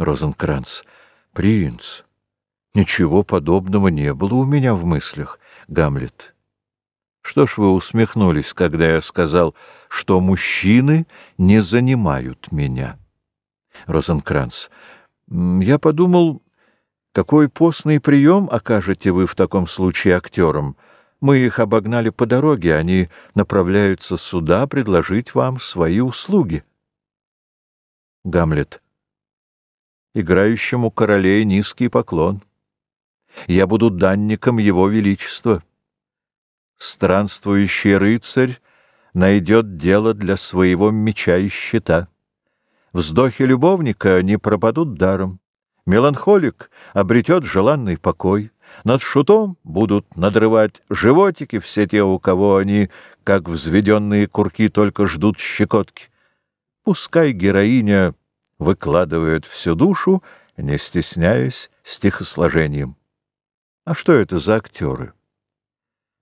Розенкранц. Принц, ничего подобного не было у меня в мыслях. Гамлет. Что ж вы усмехнулись, когда я сказал, что мужчины не занимают меня? Розенкранц. Я подумал, какой постный прием окажете вы в таком случае актерам? Мы их обогнали по дороге, они направляются сюда предложить вам свои услуги. Гамлет. Играющему королей низкий поклон. Я буду данником его величества. Странствующий рыцарь найдет дело для своего меча и щита. Вздохи любовника не пропадут даром. Меланхолик обретет желанный покой. Над шутом будут надрывать животики все те, у кого они, как взведенные курки, только ждут щекотки. Пускай героиня выкладывает всю душу, не стесняясь стихосложением. А что это за актеры?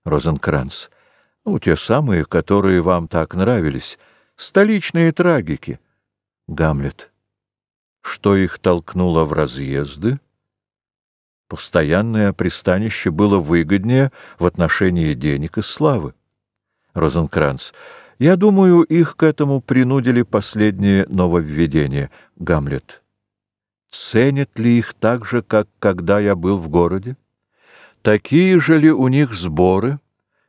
Розенкранц. Ну, те самые, которые вам так нравились. Столичные трагики. Гамлет. Что их толкнуло в разъезды? Постоянное пристанище было выгоднее в отношении денег и славы. Розенкранц. Я думаю, их к этому принудили последние нововведения. Гамлет. Ценят ли их так же, как когда я был в городе? Такие же ли у них сборы?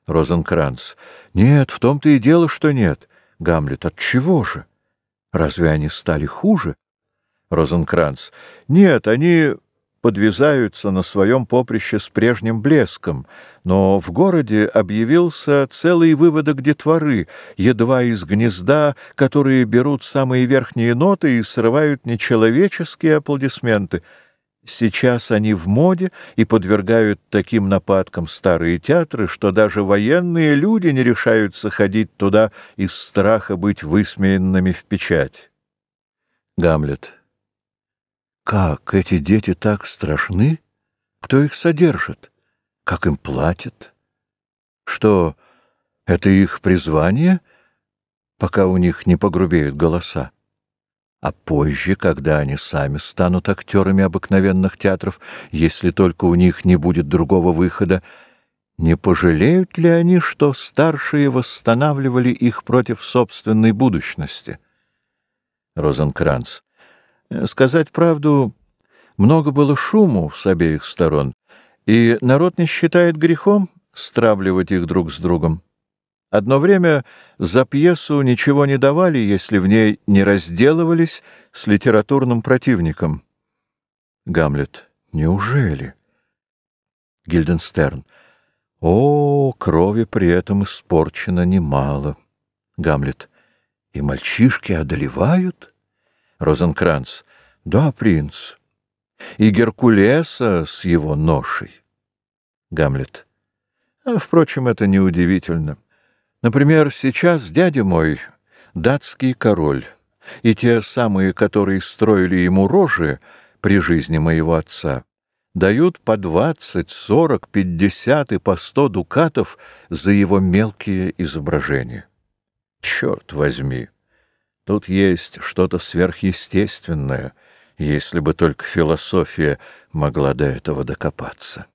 Розенкранц. Нет, в том-то и дело, что нет. Гамлет. От чего же? Разве они стали хуже? Розенкранц. Нет, они подвязаются на своем поприще с прежним блеском, но в городе объявился целый выводок детворы, едва из гнезда, которые берут самые верхние ноты и срывают нечеловеческие аплодисменты — Сейчас они в моде и подвергают таким нападкам старые театры, что даже военные люди не решаются ходить туда из страха быть высмеянными в печать. Гамлет. Как эти дети так страшны? Кто их содержит? Как им платят? Что, это их призвание, пока у них не погрубеют голоса? А позже, когда они сами станут актерами обыкновенных театров, если только у них не будет другого выхода, не пожалеют ли они, что старшие восстанавливали их против собственной будущности? Розенкранц. Сказать правду, много было шуму с обеих сторон, и народ не считает грехом стравливать их друг с другом. Одно время за пьесу ничего не давали, если в ней не разделывались с литературным противником. Гамлет. Неужели? Гильденстерн. О, крови при этом испорчено немало. Гамлет. И мальчишки одолевают? Розенкранц. Да, принц. И Геркулеса с его ношей. Гамлет. А, впрочем, это неудивительно. Например, сейчас дядя мой, датский король, и те самые, которые строили ему рожи при жизни моего отца, дают по двадцать, сорок, пятьдесят и по сто дукатов за его мелкие изображения. Черт возьми! Тут есть что-то сверхъестественное, если бы только философия могла до этого докопаться.